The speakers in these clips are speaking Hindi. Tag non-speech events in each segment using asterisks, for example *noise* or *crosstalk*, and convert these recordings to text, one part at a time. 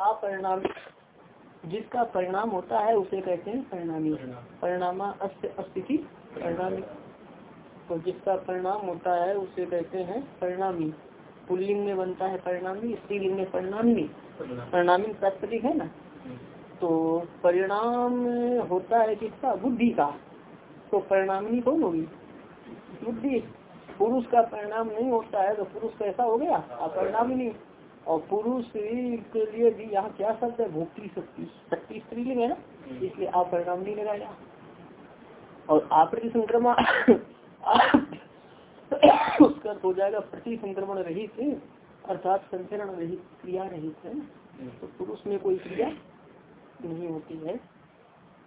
अपरिणाम। जिसका परिणाम होता है, उसे कहते हैं परिणामी। परिणामा अस्थिति परिणामी। तो जिसका परिणाम होता है, उसे कहते हैं परिणामी। पुल्लिंग में बनता है परिणामी स्त्रीलिंग में परिणामी। परिणामी प्राकृतिक है ना? तो परिणाम होता है किसका? बुद्धि का। तो परिणामी कौन होगी? बुद्धि। पुरुष का परिणाम नहीं होता है तो पुरुष कैसा हो गया? अपरिणामिनी और पुरुष के लिए भी यहाँ क्या शब्द है? भोक्ति शक्ति। शक्ति स्त्रीलिंग है ना? इसलिए आप परिणाम नहीं लगाया और आप्रति संक्रमा उसका हो जाएगा प्रति संक्रमण रहित, अर्थात संचरण रहित, क्रिया रहित है तो पुरुष में कोई क्रिया नहीं होती है।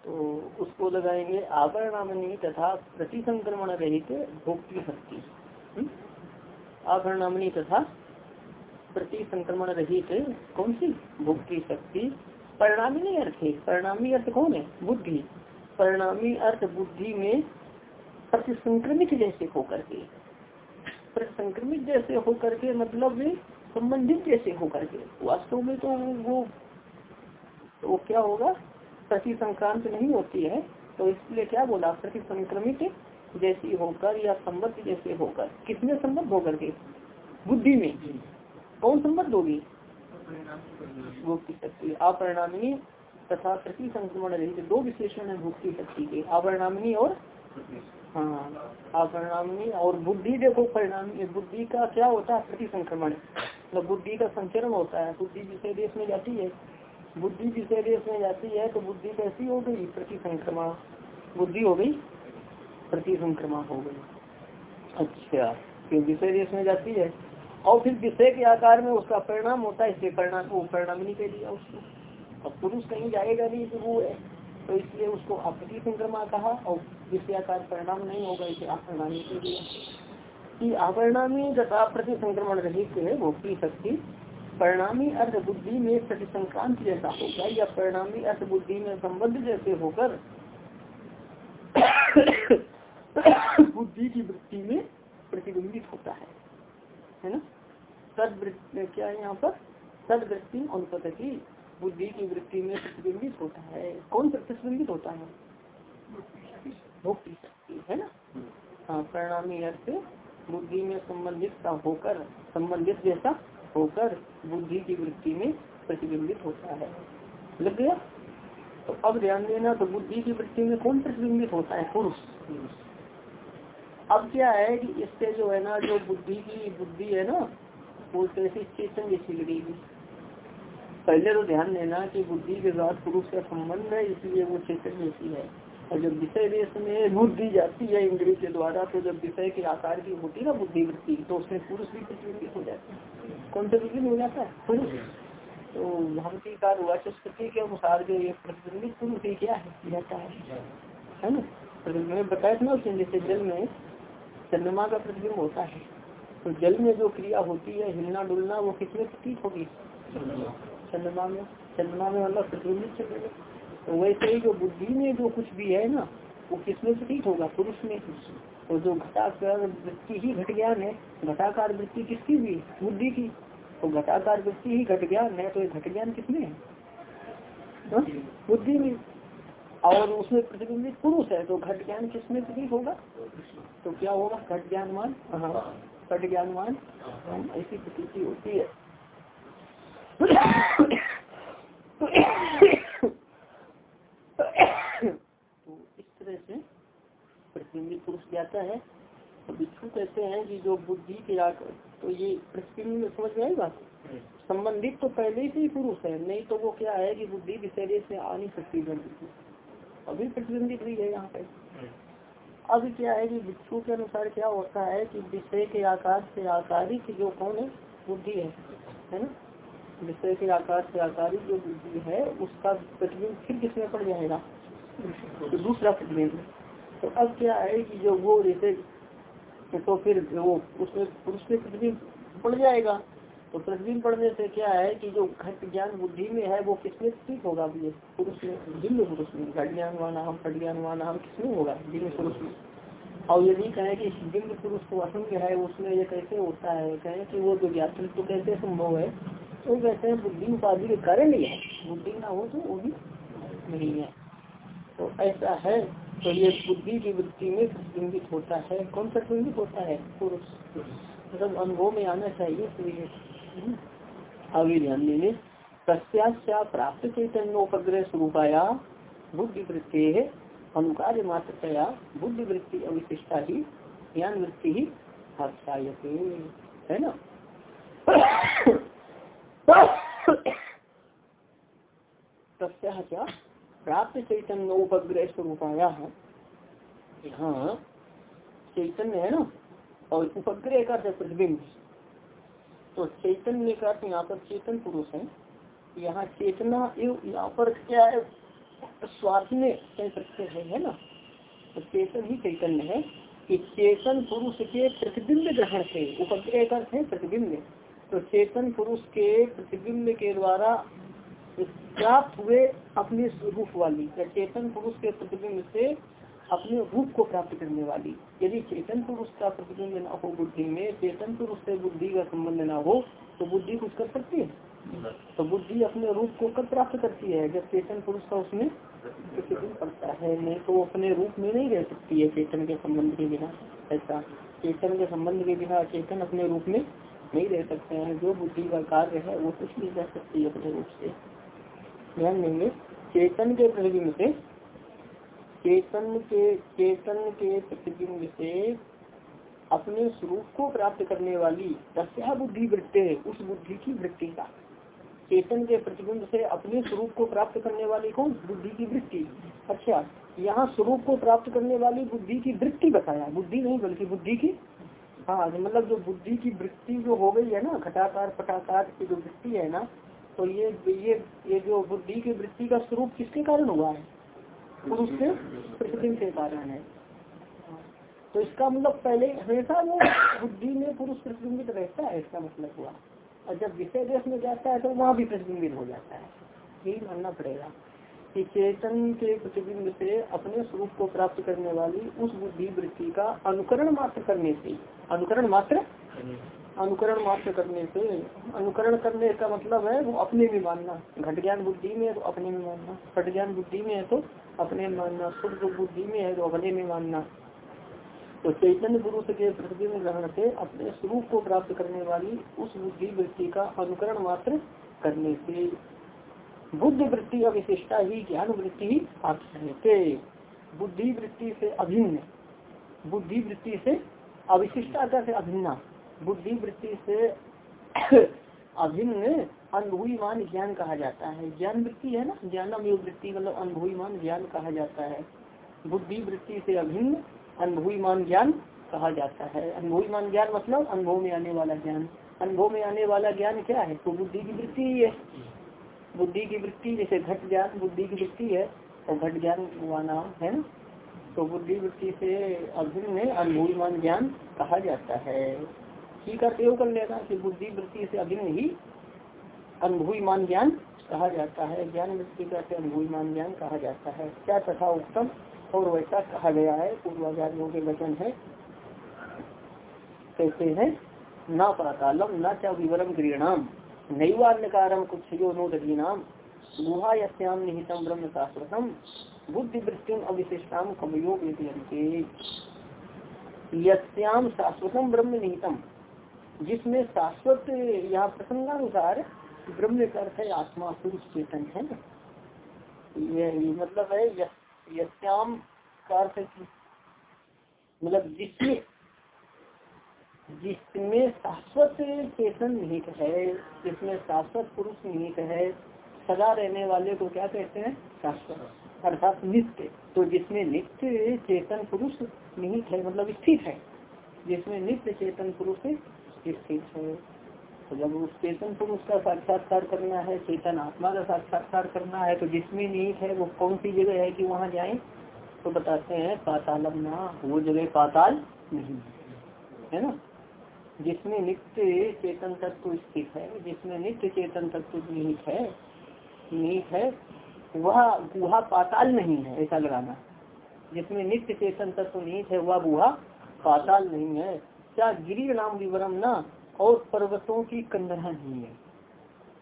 तो उसको लगाएँगे आभरणामनी तथा प्रति संक्रमण रहित भोक्ति शक्ति। आभरणामनी तथा प्रति संक्रमण रहित कौन सी? भुक्ति शक्ति। परिणामी नहीं अर्थ है। परिणामी अर्थ कौन है? बुद्धि। परिणामी अर्थ बुद्धि में प्रतिसंक्रमित जैसे होकर के। प्रतिसंक्रमित जैसे होकर के मतलब संबंधित जैसे होकर के। वास्तव में तो वो वो क्या होगा? प्रति संक्रांत नहीं होती है। तो इसलिए क्या बोला? प्रति संक्रमित जैसी होकर या संबद्ध जैसे होकर। किसमें संबद्ध होकर के? बुद्धि में। कौन संबद्ध होगी भुक्ति शक्ति। अपरिणामिनी तथा प्रति संक्रमण रहित दो विशेषण है भुक्ति शक्ति के। अपरिणामिनी और? हाँ अपरिणामिनी और बुद्धि। देखो परिणामी बुद्धि का क्या होता है? प्रति संक्रमण मतलब बुद्धि का संचरण होता है। बुद्धि विषय देश में जाती है। बुद्धि जिसे देश में जाती है तो बुद्धि कैसी हो गई? प्रति संक्रमण बुद्धि हो गई? प्रति संक्रमण हो गई। अच्छा क्यों विषय देश में जाती है और फिर विषय के आकार में उसका परिणाम होता है, इसलिए परिणाम, वो परिणाम नहीं कह दिया उसको। अब पुरुष कहीं जाएगा नहीं तो वो है। तो इसलिए उसको अप्रति संक्रमा कहा और विषय आकार परिणाम नहीं होगा, इसे अपरिणामी कह दिया। कि अपरिणामी तथा प्रति संक्रमण रहित है भोक्ति शक्ति, परिणामी अर्थ बुद्धि में प्रतिसंक्रांत जैसा होगा या परिणामी अर्थ बुद्धि में संबद्ध जैसे होकर *coughs* बुद्धि की वृत्ति में प्रतिबिंबित होता है। है ना? सद क्या है यहाँ पर? सदवृत्ति अनुपत की बुद्धि की वृत्ति में प्रतिबिंबित होता है। कौन प्रतिबिंबित होता है? है ना? हाँ परिणामी अर्थ बुद्धि में संबंधित का होकर, संबंधित जैसा होकर बुद्धि की वृत्ति में प्रतिबिंबित होता है। लग गया? तो अब ध्यान देना तो बुद्धि की वृत्ति में कौन प्रतिबिंबित होता है? पुरुष। अब क्या है कि इससे जो है ना, जो बुद्धि की बुद्धि है ना, वो कैसी चेतन जैसी लगेगी पहले तो ध्यान देना कि बुद्धि के साथ पुरुष का संबंध है, इसलिए वो चेतन जैसी है। और जब विषय देश में बुद्धि जाती है इंद्रिय के द्वारा तो जब विषय के आकार की होती ना बुद्धि वृत्ति तो उसमें पुरुष भी प्रतिबिंबित हो जाता है। कौन विभिन्न हो जाता है? पुरुष। तो का वाचस्पति के अनुसार जो ये प्रतिबिंबित पुरुष ही क्या है? जाता है। है ना? मैं बताया था ना उसने, जैसे जल में चंद्रमा का प्रतिबिंब होता है तो जल में जो क्रिया होती है, हिलना डुलना, वो किसमें प्रतीत होगी? चंद्रमा में। चंद्रमा में मतलब प्रतिबिंबित तो वैसे ही जो बुद्धि में जो कुछ भी है ना, वो किसमें प्रतीत होगा? पुरुष में। तो जो घटाकार वृत्ति ही घट ज्ञान है, घटाकार वृत्ति किसकी भी? बुद्धि की। तो घटाकार वृत्ति ही घट ज्ञान है तो ये घट ज्ञान किसमें है? हाँ? बुद्धि में। और उसमें प्रतिबिंबित पुरुष है तो घट ज्ञान किसमें प्रतीत होगा? तो क्या होगा? घट ज्ञानमान घट ज्ञानमान ऐसी प्रतीति होती है। तो इस तरह से प्रतिबिंबित पुरुष जाता है। तो बिच्छू कहते हैं कि जो बुद्धि के आकर तो ये प्रतिबिंब समझ में आई बात? संबंधित तो पहले से ही पुरुष है नहीं तो वो क्या है कि बुद्धि विषय से आ नहीं सकती। अभी प्रतिबिंबित हुई है यहाँ पे। अब क्या है कि भिक्षु के अनुसार क्या होता है कि विषय के आकार से आकारिक जो कौन है बुद्धि है। है ना? विषय के आकार से आकारिक जो बुद्धि है उसका प्रतिबिंब फिर किसमें पड़ जाएगा? तो दूसरा प्रतिबिंब। तो अब क्या है कि जो वो जैसे तो फिर वो उसमें पुरुष में प्रतिबिंब पड़ जाएगा। तो प्रतिबिंब पढ़ने से क्या है कि जो घट ज्ञान बुद्धि में है, वो किसमें ठीक होगा? पुरुष में जिम्न पुरुष में? घट ज्ञान हुआ, नाम घट ज्ञान हुआ, नाम किसमें होगा? जिम्न पुरुष में। और यदि कहें कि जिम्न पुरुष को असंख्य है, उसमें ये कैसे होता है? कहें कि वो जो ज्ञात तो कैसे संभव है तो कहते हैं बुद्धि उपाधि के कारण ही है। बुद्धि ना हो तो वो भी नहीं है। तो ऐसा है तो ये बुद्धि की वृत्ति में प्रतिबिंबित होता है। कौन सा प्रतिबिंबित होता है? पुरुष। मतलब अनुभव में आना चाहिए। आगे देंगे प्रत्याशा प्राप्त चैतन्योपग्रह स्वरूपाया बुद्धि वृत्ति है, अनुकार्य मात्रया बुद्धि वृत्ति अविशिष्टा ही, ज्ञान वृत्ति ही आख्यायते है ना? प्रत्याह क्या? प्राप्त चैतन्योपग्रह स्वरूपाया यहाँ चैतन्य है ना? और उपग्रह का प्रतिबिंब तो चैतन्य का यहाँ पर चेतन पुरुष है। यहाँ चेतना यहाँ पर क्या है? स्वार्थ में कह सकते हैं, है ना? तो चेतन ही चैतन्य है। कि चेतन पुरुष के प्रतिबिंब ग्रहण से उपग्रह का है प्रतिबिंब। तो चेतन पुरुष के प्रतिबिंब के द्वारा प्राप्त हुए अपने स्वरूप वाली। या चेतन पुरुष के प्रतिबिंब से अपने रूप को प्राप्त करने वाली। यदि चेतन पुरुष का प्रतिबिंब न हो बुद्धि में चेतन पुरुष से बुद्धि का संबंध न हो तो बुद्धि कुछ कर सकती है? तो बुद्धि अपने रूप को कब प्राप्त करती है। जब चेतन पुरुष का उसमें प्रतिबिंब पड़ता है नहीं तो अपने रूप में नहीं रह सकती है चेतन के संबंध के बिना। ऐसा। चेतन के संबंध के बिना चेतन अपने रूप में नहीं रह सकते हैं। जो बुद्धि का कार्य है वो कुछ नहीं रह सकती है अपने रूप से। ध्यान देंगे। चेतन के प्रतिबिंब से चेतन के चेतन के प्रतिबिंब से अपने स्वरूप को प्राप्त करने वाली तस्या बुद्धि वृत्ति है, उस बुद्धि की वृत्ति का। चेतन के प्रतिबिंब से अपने स्वरूप को प्राप्त करने वाली कौन? बुद्धि की वृत्ति। अच्छा यहाँ स्वरूप को प्राप्त करने वाली बुद्धि की वृत्ति बताया। बुद्धि नहीं, बल्कि बुद्धि की हाँ मतलब जो बुद्धि की वृत्ति जो हो गई है ना, घटाकार, पटाकार की जो वृत्ति है ना तो ये ये ये जो बुद्धि की वृत्ति का स्वरूप किसके कारण हुआ है? पुरुष से प्रतिबिंब के कारण है। तो इसका मतलब पहले हमेशा वो बुद्धि में पुरुष प्रतिबिंबित रहता है, इसका मतलब हुआ। और जब विषय देश में जाता है तो वहाँ भी प्रतिबिंबित हो जाता है। यही मानना पड़ेगा कि चेतन के प्रतिबिंब से अपने स्वरूप को प्राप्त करने वाली उस बुद्धि वृत्ति का अनुकरण मात्र करने से अनुकरण मात्र अनुकरण मात्र करने से, अनुकरण करने का मतलब है वो अपने में मानना। घट ज्ञान बुद्धि में है तो अपने में मानना। घट ज्ञान बुद्धि में है तो अपने में मानना। शुद्ध बुद्धि में है तो अपने में मानना। तो चैतन्य पुरुष के प्रतिबिंब ग्रहण से अपने स्वरूप को प्राप्त करने वाली उस बुद्धि वृत्ति का अनुकरण मात्र करने से। बुद्धि वृत्ति अविशिष्टा ही ज्ञान वृत्ति ही बुद्धि वृत्ति से अभिन्न। बुद्धि वृत्ति से अविशिष्टा से अभिन्ना। बुद्धि वृत्ति से *coughs* अभिन्न अनुभूमान ज्ञान कहा जाता है। ज्ञान वृत्ति है ना? ज्ञानम योग वृत्ति मतलब अनुभूमान ज्ञान कहा जाता है। बुद्धि वृत्ति से अभिन्न अनुभूमान ज्ञान कहा जाता है। अनुभूमान ज्ञान मतलब अनुभव में आने वाला ज्ञान। अनुभव में आने वाला ज्ञान क्या है? तो बुद्धि की वृत्ति ही है। बुद्धि की वृत्ति जैसे घट ज्ञान, बुद्धि की वृत्ति है और घट ज्ञान हुआ नाम, है ना? तो बुद्धि वृत्ति से अभिन्न अनुभूमान ज्ञान कहा जाता है। ठीक है प्रयोग कर लेना कि बुद्धि वृत्ति से अभिन्न ही अनुभूमान ज्ञान कहा जाता है? ज्ञान वृत्ति का अनुभूमान ज्ञान कहा जाता है। क्या तथा उत्तम और वैसा कहा गया है? पूर्वाचार्यों के वचन है। कैसे है, न पातालम न चा विवरम क्रीणाम नैवान्यकारम कुछ यो नो नाम गुहा यश्याम निहितम ब्रह्म शाश्वतम, बुद्धि वृत्ति अविशिष्टाम कमयोग यश्याम शाश्वतम ब्रह्म निहितम जिसमें शाश्वत यहाँ प्रसंगानुसार ब्रह्म का अर्थ है, आत्मा, पुरुष, चेतन है। ये मतलब है यश्याम का अर्थ मतलब जिसमें जिसमें शाश्वत चेतन निहित है, जिसमें शाश्वत पुरुष निहित है, सदा रहने वाले को क्या कहते हैं? शाश्वत। अर्थात नित्य। तो जिसमें नित्य चेतन पुरुष निहित है मतलब स्थित है, जिसमें नित्य चेतन पुरुष स्थित है तो जब उस चेतन पुरुष का साक्षात्कार करना है, चेतन आत्मा का साक्षात्कार करना है तो जिसमें नीत है, वो कौन सी जगह है कि वहाँ जाए? तो बताते हैं, पातालम ना, वो जगह पाताल नहीं है। ना? जिसमें नित्य चेतन तत्व स्थित है, जिसमें नित्य चेतन तत्व निहित है निहित है, वह गुहा पाताल नहीं है, ऐसा लगाना। जिसमें नित्य चेतन तत्व निहित है, वह गुहा पाताल नहीं है। क्या गिरी नाम विवरम न? और पर्वतों की कंदरा नहीं है।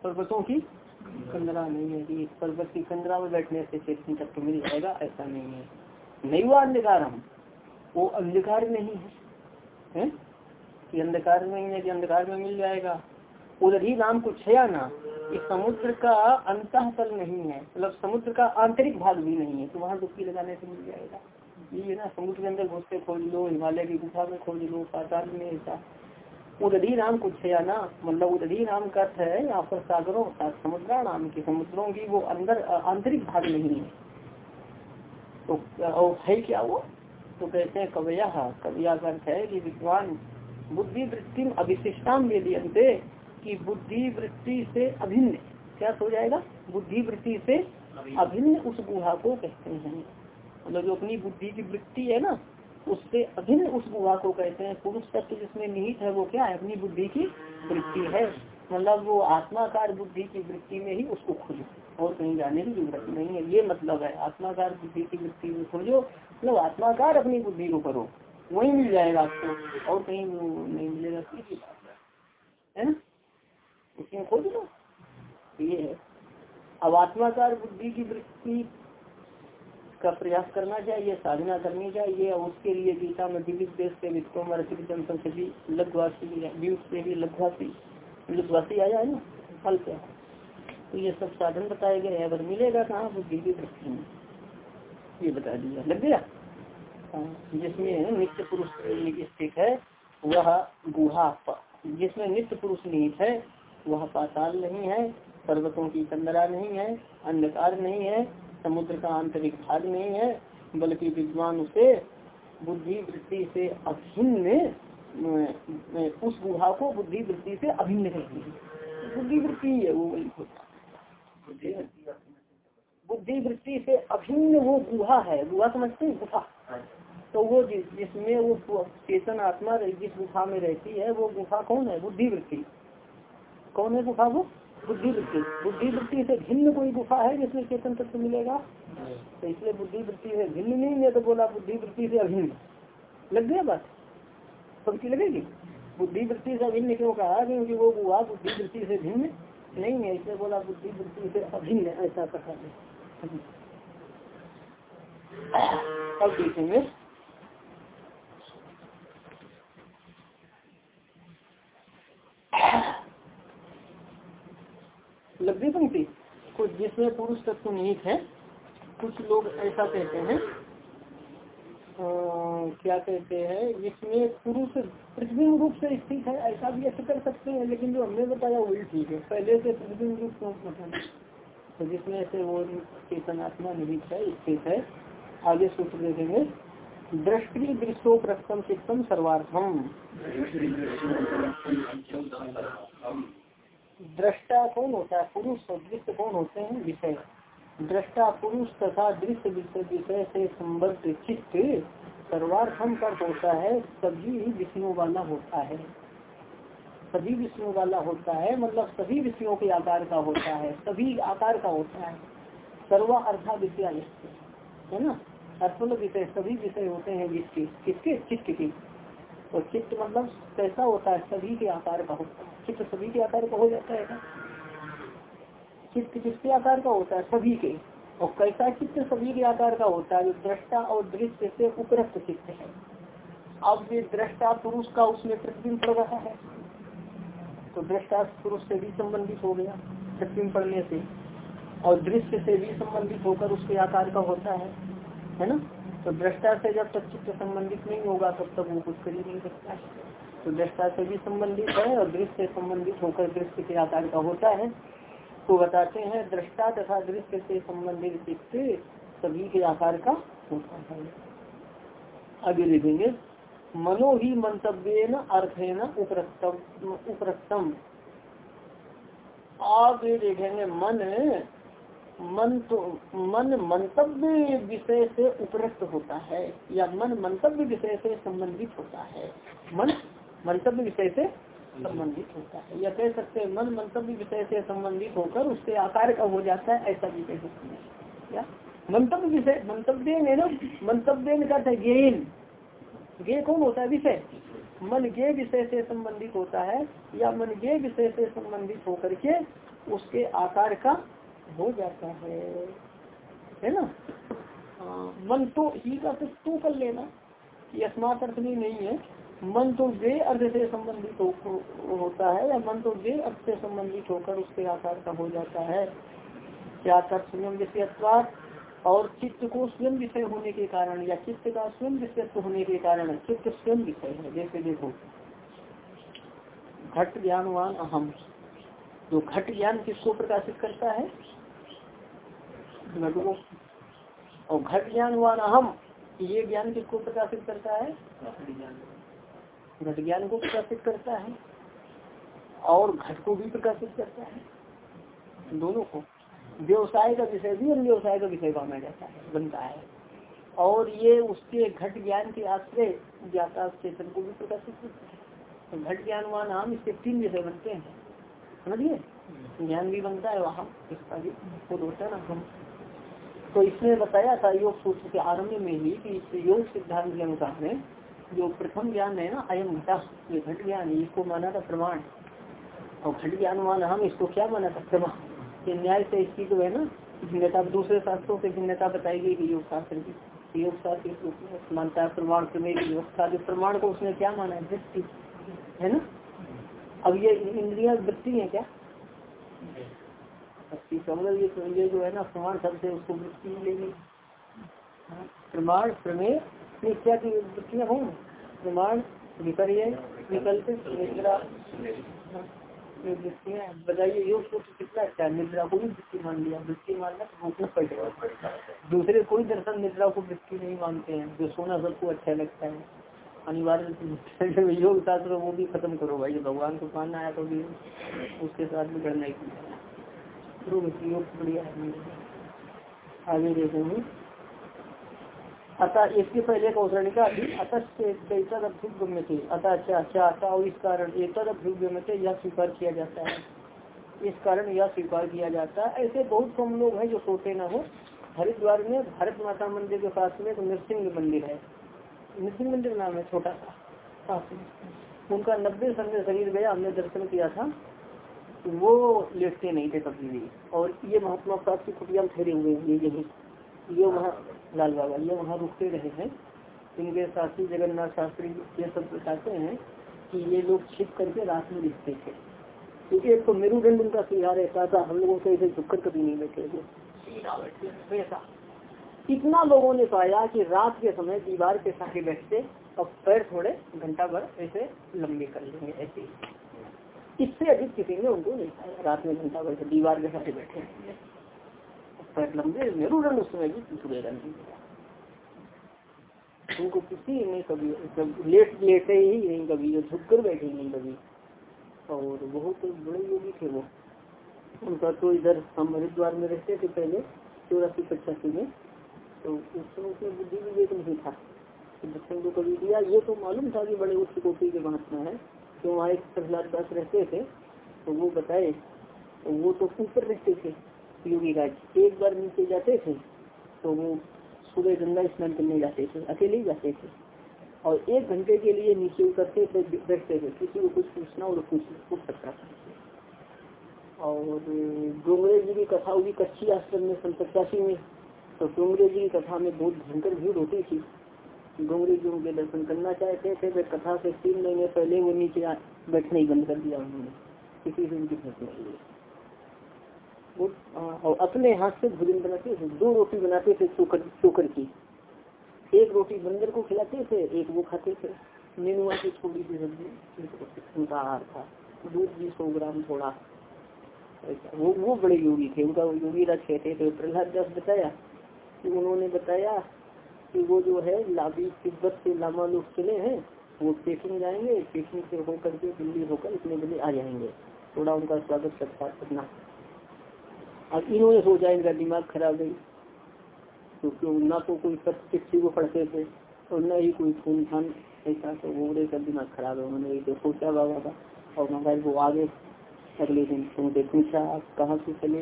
पर्वतों की कंदरा नहीं है। कि पर्वत की कंदरा में बैठने से चेतन तत्व मिल जाएगा ऐसा नहीं है। नहीं वो अंधकार हम। वो अंधकार नहीं है, है? कि अंधकार में ही कि अंधकार में मिल जाएगा। उधर ही नाम कुछ है ना? कि समुद्र का अंत नहीं है। मतलब समुद्र का आंतरिक भाग भी नहीं है तो वहाँ डुबकी लगाने से मिल जाएगा। ये ना समुद्र के अंदर घुसते खोज लो, हिमालय की गुफा में खोज लो पाताल में ऐसा। उदधी नाम कुछ है ना? मतलब उदधी नाम का अर्थ है, यहाँ पर सागरों समुद्रा नाम की समुद्रों की वो अंदर आंतरिक भाग नहीं है। तो और है क्या वो? तो कहते हैं कवया। कविया का अर्थ है कि विद्वान बुद्धि वृत्ति में अविशिष्टाम वेदियंते कि बुद्धि वृत्ति से अभिन्न। क्या हो जाएगा? बुद्धि वृत्ति से अभिन्न उस गुहा को कहते हैं। मतलब जो अपनी बुद्धि की वृत्ति है ना, उससे अभिन्न उस गुहा को कहते हैं, पुरुष तत्व जिसमें निहित है वो क्या है? अपनी बुद्धि की वृत्ति है। मतलब वो आत्माकार बुद्धि की वृत्ति में ही उसको खोजो। और कहीं जाने की ज़रूरत नहीं है। ये मतलब है, आत्माकार बुद्धि की वृत्ति में खोजो। मतलब आत्माकार अपनी बुद्धि को करो। वही मिल जाएगा आपको। और कहीं नहीं मिलेगा है। ना? उसमें खोज लो ये है। अब आत्माकार बुद्धि की वृत्ति का प्रयास करना चाहिए साधना करनी चाहिए और उसके लिए गीता में विविध देश के वित्तों जनसंसदी लघुवासी से भी लघुवासी लघुवासी आया है ना फल क्या तो ये सब साधन बताए गए अगर मिलेगा कहाँ बुद्धि की वृत्ति में। ये बता दिया लग गया? हाँ, जिसमें नित्य पुरुष स्थित है वह गुहा जिसमें नित्य पुरुष निहित है वह पाताल नहीं है पर्वतों की कंदरा नहीं है अंधकार नहीं है समुद्र का आंतरिक भाग नहीं है, बल्कि विद्वान उसे बुद्धि वृत्ति से अभिन्न उस गुहा को बुद्धि वृत्ति से अभिन्न कहती बुद्धि वृत्ति है वो वही बुद्धि वृत्ति से अभिन्न वो गुहा है, गुहा समझते हैं? गुफा तो वो जिस, जिसमें वो चेतन आत्मा जिस गुफा में रहती है, वो गुफा कौन है? बुद्धि वृत्ति कौन है गुफा वो? बुद्धि वृत्ति बुद्धि वृत्ति से भिन्न कोई गुफा है जिसमें चेतन तत्व मिलेगा? तो इसलिए बुद्धि वृत्ति से भिन्न नहीं है तो बोला बुद्धि वृत्ति से अभिन्न। लग गया बात? सबकी लगेगी? बुद्धि वृत्ति से अभिन्न क्यों कहा? क्योंकि वो गुआ बुद्धि वृत्ति से भिन्न नहीं है, इसलिए बोला बुद्धि वृत्ति से अभिन्न, ऐसा कहा अब देखेंगे। लब्धि पंक्ति कुछ जिसमें पुरुष तत्व निहित है, कुछ लोग ऐसा कहते हैं। क्या कहते हैं? जिसमें पुरुष पृथ्वी रूप से स्थित है, ऐसा भी ऐसे कर सकते हैं, लेकिन जो हमने बताया वही ठीक है। पहले से पृथ्वी रूप तो जिसमें ऐसे वो चेतनात्मा निहित है, स्थित है। आगे सूत्र देखेंगे। दृष्टि दृश्योप्रस्तम चित्तम सर्वार्थम। दृष्टा कौन होता है? पुरुष और दृश्य कौन होते हैं? विषय। दृष्टा, पुरुष तथा दृश्य विषय विषय से संबद्ध चित्त सर्वार्थम कर होता है, सभी विषयों वाला होता है। सभी विषयों वाला होता है मतलब सभी विषयों के आकार का होता है, सभी आकार का होता है। सर्वा अर्था विषय है ना? अर्थल विषय, सभी विषय होते हैं जिसके किसके? चित्त के। और चित्त मतलब कैसा होता है? सभी के आकार का होता है। चित्त सभी के आकार का हो जाता है ना? चित्त किसके आकार का होता है? सभी के। और कैसा चित्त सभी के आकार का होता है? दृष्टा और दृश्य से उपरक्त चित्त है। अब ये दृष्टा पुरुष का उसमें प्रतिबिंब पड़ रहा है। तो दृष्टा पुरुष से भी संबंधित हो गया प्रतिबिंब पड़ने से। और दृश्य से भी संबंधित होकर उसके आकार का होता है। है ना? तो दृष्टा से जब तक चित्त संबंधित नहीं होगा, तब तक वो कुछ कर ही नहीं सकता। तो दृष्टा से भी संबंधित है और दृश्य से संबंधित होकर दृश्य के आकार का होता है। तो बताते हैं, दृष्टा तथा दृश्य से संबंधित चित्त सभी के आकार का होता है। आगे लिखेंगे मनो ही मंतव्य न है न उपरक्तम। आगे देखेंगे मन। मन तो मन मंतव्य विषय से उपरक्त होता है या मन मंतव्य विषय से संबंधित होता है। मन मंतव्य विषय से संबंधित होता है। या कह सकते हैं मन मंतव्य विषय से संबंधित होकर उसके आकार का हो जाता है ऐसा भी कह सकते हैं। क्या मंतव्य विषय मंतव्य है ना मंतव्य का गेन गे कौन होता है? विषय। मन गे विषय से संबंधित होता है या मन गे विषय से संबंधित होकर के उसके आकार का हो जाता है। है ना? मन तो ही का तो कर लेना ये अस्मात अर्थ नहीं है। मन तो वे अर्थ से संबंधित हो, होता है या मन तो वे अर्थ से संबंधित होकर उसके आकार का हो जाता है। क्या तर्क स्वयं विषय और चित्त को स्वयं विषय होने के कारण या चित्त का स्वयं विषय होने के कारण चित्त स्वयं विषय है? जैसे देखो घट ज्ञानवान अहम। जो घट ज्ञान किसको प्रकाशित करता है? और घट ज्ञानवान अहम ये ज्ञान किसको प्रकाशित करता है? घट ज्ञान को प्रकाशित करता है और घट को भी प्रकाशित करता है। दोनों को। व्यवसाय का विषय भी और व्यवसाय का विषय माना जाता है, बनता है। और ये उसके घट ज्ञान के आश्रय ज्ञाता चेतन को भी प्रकाशित करता है। तो घट ज्ञानवान हम इसके तीन विषय बनते हैं। समझिए? ज्ञान भी बनता है वहाँ, इसका भी खुद होता है ना हम तो इसमें बताया था योग सूत्र के आरंभ में ही कि योग सिद्धांत के अनुसार में जो प्रथम ज्ञान है ना, अयम घटा, ये घट ज्ञान, इसको माना था प्रमाण। और घट ज्ञान हम इसको क्या माना था? प्रमाण। ये न्याय से इसकी जो है ना, भिन्नता, दूसरे शास्त्रों से भिन्नता बताई गई योग शास्त्र की। योग शास्त्र मानता है प्रमाण प्रमेय व्यवस्था जो प्रमाण को उसने क्या माना है? वृत्ति। है ना? अब ये इंद्रिया वृत्ति है क्या? समझ ये तो जो है ना, प्रमाण शब्द से उसको वृत्ति मिलेगी। प्रमाण, प्रमेय नित्या की वृत्तियाँ हों, प्रमाण, विपर्य, विकल्प, निद्रा। बताइए योग सूत्र कितना अच्छा है? निद्रा को भी वृत्ति मान लिया। वृत्ति मानना तो रोकना पड़ेगा दूसरे कोई दर्शन निद्रा को वृत्ति नहीं मानते हैं। जो सोना सबको अच्छा लगता है। अनिवार्य योग शास्त्र वो भी खत्म करो भाई। भगवान को मानना आया तो भी उसके साथ भी करना ही योग बढ़िया है। आगे देखेंगे अतः इसके पहले का उत्तरणिका थी अतः अभ्युगम्य थे अतः अच्छा अच्छा अतः और इस कारण एक अभ्युगम्य थे यह स्वीकार किया जाता है। इस कारण यह स्वीकार किया जाता है। ऐसे बहुत कम लोग हैं जो सोते न हो। हरिद्वार में भारत माता मंदिर के पास में एक नृसिंह मंदिर है। नृसिंह मंदिर नाम है छोटा सा। उनका नब्बे सन शरीर गया, हमने दर्शन किया था। वो लेटते नहीं थे कभी भी। और ये महात्मा प्राप्त की कुटिया ठहरे हुए हैं यही। ये वहाँ लाल बाबा ये वहाँ रुकते रहे हैं। इनके साथी जगन्नाथ शास्त्री ये सब बताते हैं कि ये लोग छिप करके रात में लिखते थे। क्योंकि एक तो मेरुदंड उनका सीधा रहता था, हम लोगों को ऐसे झुककर कभी नहीं बैठे थे। इतना लोगों ने पाया कि रात के समय दीवार के साथ बैठते और पैर थोड़े घंटा भर ऐसे लंबे कर लेंगे, ऐसे इससे अधिक किसी ने उनको नहीं पाया, रात में घंटा भर दीवार के साथ बैठे। लंबे मेरुदंड उसमें भी टूटे नहीं उनको किसी नहीं कभी, जब लेट, लेटे ही नहीं कभी झुक कर बैठे नहीं कभी। और बहुत बड़े योगी थे वो। उनका तो इधर, हम हरिद्वार में रहते थे पहले, चौरासी, पचासी में। तो उस समय उसमें बुद्धि विवेक नहीं था। तो बच्चों को कभी दिया, ये तो मालूम था कि बड़े उच्च कोटि के महात्मा है। तो वहाँ एक प्रहलाद दास रहते थे? तो वो बताए तो वो तो ऊपर रहते थे। योगी राज एक बार नीचे जाते थे तो वो सुबह गंगा स्नान करने जाते थे, अकेले ही जाते थे। और एक घंटे के लिए नीचे उतरते थे, बैठते थे। किसी को कुछ पूछना और कुछ पूछ सकता था। और डोंगरे जी की कथा हुई कच्ची आश्रम में सन पचासी में। तो डोंगरे जी की कथा में बहुत भयंकर भीड़ होती थी। डोंगरे जी उनके दर्शन करना चाहते थे, फिर कथा से तीन महीने पहले वो नीचे बैठना ही बंद कर दिया उन्होंने। किसी से उनकी भेंट नहीं और अपने हाथ से भोजन बनाते थे। दो रोटी बनाते थे चोकर चोकर की। एक रोटी बंदर को खिलाते थे, एक वो खाते थे। नेनुआ की छोटी सी सब्ज़ी उनका आहार था। दूध भी सौ ग्राम थोड़ा। वो वो बड़े योगी थे। उनका योगी राज कहते थे, प्रहलाद दास बताया कि उन्होंने बताया कि वो जो है लाभी तिब्बत से लामा लोग चले हैं, वो पेकिंग जाएँगे। पेकिंग से होकर के दिल्ली होकर इतने बजे आ जाएँगे। थोड़ा उनका स्वागत सत्कार करना। अब इन्होंने सोचा इनका दिमाग खराब गई क्योंकि ना तो कोई चिट्ठी को पढ़ते थे और न ही कोई खून खान ऐसा तो वो का दिमाग खराब है। उन्होंने तो सोचा बाबा का और मगर वो आगे अगले दिन उनसे पूछा, आप कहाँ से चले?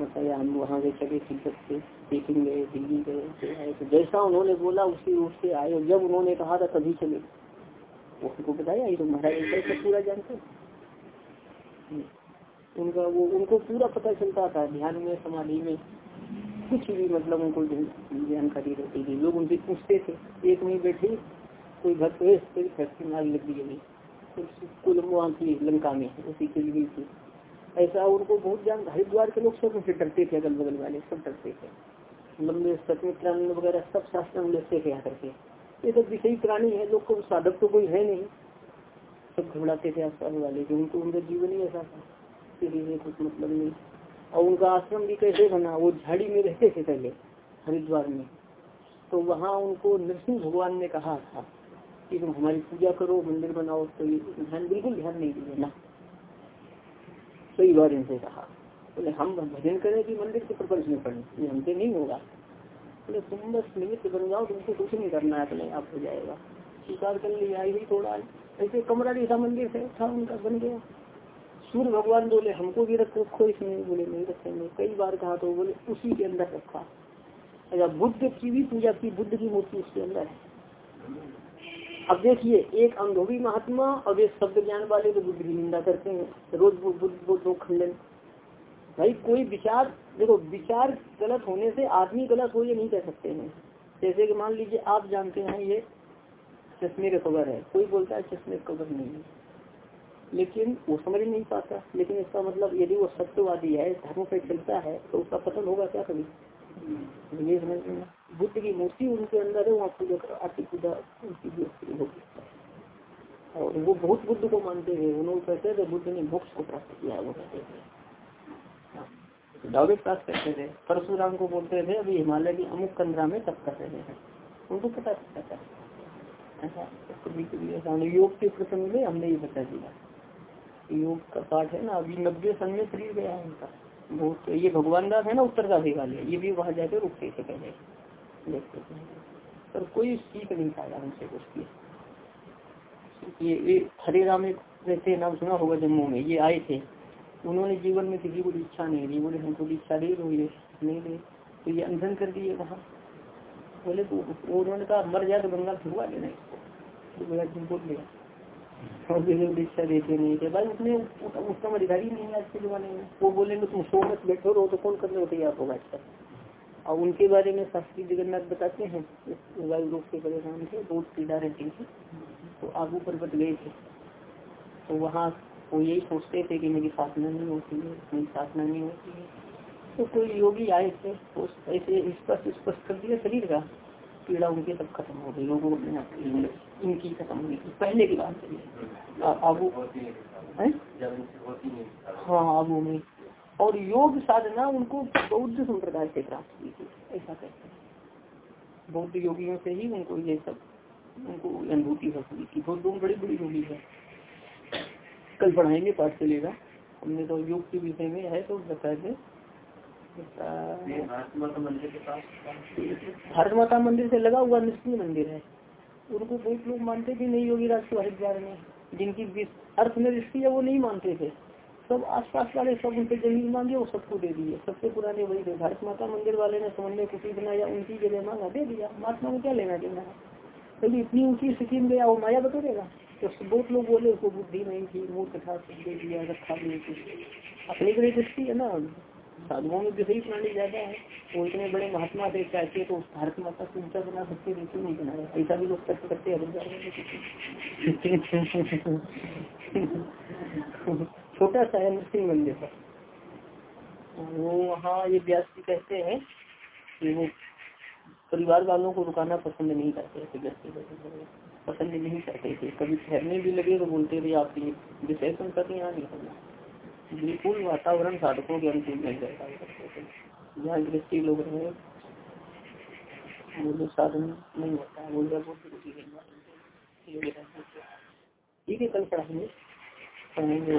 बताया, हम वहाँ से चले तिब्बत से पेकिंग गए, दिल्ली गए तो जैसा उन्होंने बोला, उसी रूप से आए। और जब उन्होंने कहा था, तभी चले। वो उनको बताया, ये तो महाराज ऐसा पूरा जानते उनका वो, उनको पूरा पता चलता था, ध्यान में, समाधि में। कुछ भी मतलब उनको जानकारी रहती थी। लोग उनसे पूछते थे, एक में बैठे, कोई भक्त फैक्ट्री में आग लग गई कुल वहाँ की लंका में, उसी के लिए थी। ऐसा उनको बहुत जान, हरिद्वार के लोग सब उनसे डरते थे अगल बगल वाले, सब डरते थे। लंबे सत्य वगैरह सब शास्त्र में लेते थे यहाँ करके। ये सब विषय प्राणी है, लोग को साधक तो कोई है नहीं। सब घबराते थे आसपास वाले उनको उनका जीवन ही ऐसा था। किसी कुछ मतलब नहीं। और उनका आश्रम भी कैसे बना? वो झाड़ी में रहते थे पहले, हरिद्वार में। तो वहाँ उनको नरसिंह भगवान ने कहा था कि तुम हमारी पूजा करो, मंदिर बनाओ। तो ध्यान, बिल्कुल ध्यान नहीं दिए ना। कई बार इनसे कहा। बोले, हम भजन करें कि मंदिर के प्रपंच में पढ़े ये हमसे नहीं होगा। बोले, तुम बस निमित्त बन जाओ, तुमको कुछ नहीं करना है, अपने आप हो जाएगा। स्वीकार कर लिया थोड़ा, ऐसे कमरा जैसा मंदिर से था उनका, बन गया। सूर्य भगवान बोले, हमको भी रख रखो इसमें बोले, नहीं रखेंगे। कई बार कहा तो बोले, उसी के अंदर रखा। अच्छा बुद्ध की भी पूजा की, बुद्ध की मूर्ति उसके अंदर है। अब देखिए, एक अनुभवी महात्मा और एक शब्द ज्ञान वाले तो बुद्ध की निंदा करते हैं, रोज बुद्ध खंडन। भाई, कोई विचार, देखो, विचार गलत होने से आदमी गलत हो, ये नहीं कह सकते हैं। जैसे कि मान लीजिए, आप जानते हैं ये, चश्मे का कवर है। कोई बोलता है, चश्मे का कवर नहीं है। लेकिन वो समझ नहीं पाता। लेकिन इसका मतलब यदि वो सत्यवादी है धर्म पे चलता है तो उसका पतन होगा क्या कभी? ये समझ बुद्ध की मूर्ति उनके अंदर है वहाँ पूजा आती पूजा उनकी भी होगी और वो बहुत बुद्ध को मानते हैं। उन्होंने कहते थे बुद्ध ने मोक्ष को प्राप्त किया है वो कहते थे दावे प्राप्त करते थे। परशुराम को बोलते थे अभी हिमालय की अमुक कंदरा में तप कर रहे हैं। उनको पता चलता था। ऐसा। कभी कभी ऐसा योग के प्रसंग में हमने ये बता दिया। योग का पाठ है ना, अभी नब्बे सन में शरीर गया है उनका बहुत, ये भगवान दास है ना उत्तरदासी वाले ये भी वहाँ जाकर रुकते थे पहले। देखते थे। पर कोई सीख नहीं पाया उनसे कुछ ये ये हरे राम एक रहते नाम सुना होगा जम्मू में, ये आए थे। उन्होंने जीवन में किसी को इच्छा नहीं दी, बोले हमको इच्छा दे दो ये, नहीं दे। तो ये अंधन कर दिए वहाँ। बोले तो उन्होंने कहा, मर जाए तो गंगा फिरवा लेना इसको। बोल दिया दीक्षा देते नहीं थे, भाई उसने उसका अधिकारी नहीं है आज के जमाने में। वो बोलेंगे तुम सो मत बैठो रहो तो कौन करने को तैयार होगा अच्छा और उनके बारे में शास्त्री जगन्नाथ बताते हैं वायु रोग से परेशान थे, बहुत पीड़ा रहती थी तो आगू पर्वत गए थे। तो वहाँ वो यही सोचते थे कि मेरी साधना नहीं होती है, मेरी साधना नहीं होती है। तो कोई योगी आए थे ऐसे स्पष्ट स्पष्ट कर दिया, शरीर का। पीड़ा उनकी सब खत्म हो गई, लोगों ने इनकी खत्म हुई पहले की बात है। आबू में। और योग साधना उनको बौद्ध संप्रदाय से प्राप्त हुई थी, ऐसा कहते हैं। बौद्ध योगियों से ही उनको ये सब, उनको अनुभूति हुई थी। बहुत दो बड़ी बड़ी योगी है। कल पढ़ाएँगे पाठ चलेगा। हमने तो योग के विषय में है तो बता दें। भारत माता मंदिर से लगा हुआ निश्चित मंदिर है। उनको बहुत लोग मानते थे नहीं योगी राज हरिद्वार में, जिनकी अर्थ में दृष्टि है, वो नहीं मानते थे। सब आसपास वाले सब उनसे ज़मीन मांगे, वो सबको दे दिए। सबसे पुराने वही थे। भारत माता मंदिर वाले ने समन्वय कुटी बनाया उनकी जगह मांगा, दे दिया। महात्मा को क्या लेना देना है? कभी इतनी ऊँची स्थिति में गया, वो माया बता देगा? तो बहुत लोग बोले, उसको बुद्धि नहीं थी, मूर्ख था दे दिया, रखा नहीं अपनी बड़ी दृष्टि है ना। साधुओं में विषयी प्राणी ज़्यादा है, वो इतने बड़े महात्मा थे चाहते तो भारत माता को ऊँचा बना सकते नहीं बनाया ऐसा भी लोग तर्क करते छोटा सा है नृसिंह मंदिर है वो वहाँ ये व्यास जी कहते हैं कि वो परिवार वालों को रुकाना पसंद नहीं करते थे पसंद नहीं करते थे। कभी ठहरने भी लगे तो बोलते थे, आप ये विषय यहाँ नहीं करना बिल्कुल वातावरण साधकों के अनुकूल नहीं रहता जहाँ दृष्टि लोग रहे साधन नहीं होता है। रहा बहुत ठीक है। कल पढ़ाएँगे पढ़ाएँगे